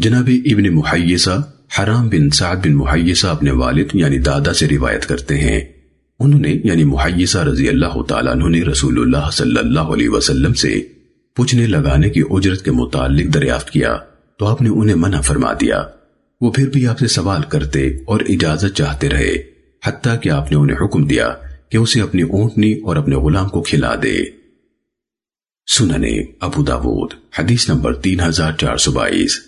جناب ابن محیسہ حرام بن سعد بن محیسہ اپنے والد یعنی دادا سے روایت کرتے ہیں۔ انہوں نے یعنی محیسہ رضی اللہ تعالیٰ عنہ نے رسول اللہ صلی اللہ علیہ وسلم سے پوچھنے لگانے کی اجرت کے متعلق دریافت کیا تو آپ نے انہیں منع فرما دیا۔ وہ پھر بھی آپ سے سوال کرتے اور اجازت چاہتے رہے، حتیٰ کہ آپ نے انہیں حکم دیا کہ اسے اپنی اونٹنی اور اپنے غلام کو کھلا دے۔ سننے ابو داود، حدیث نمبر تین ہزار چار سو بائیس۔